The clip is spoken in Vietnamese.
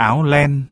áo len.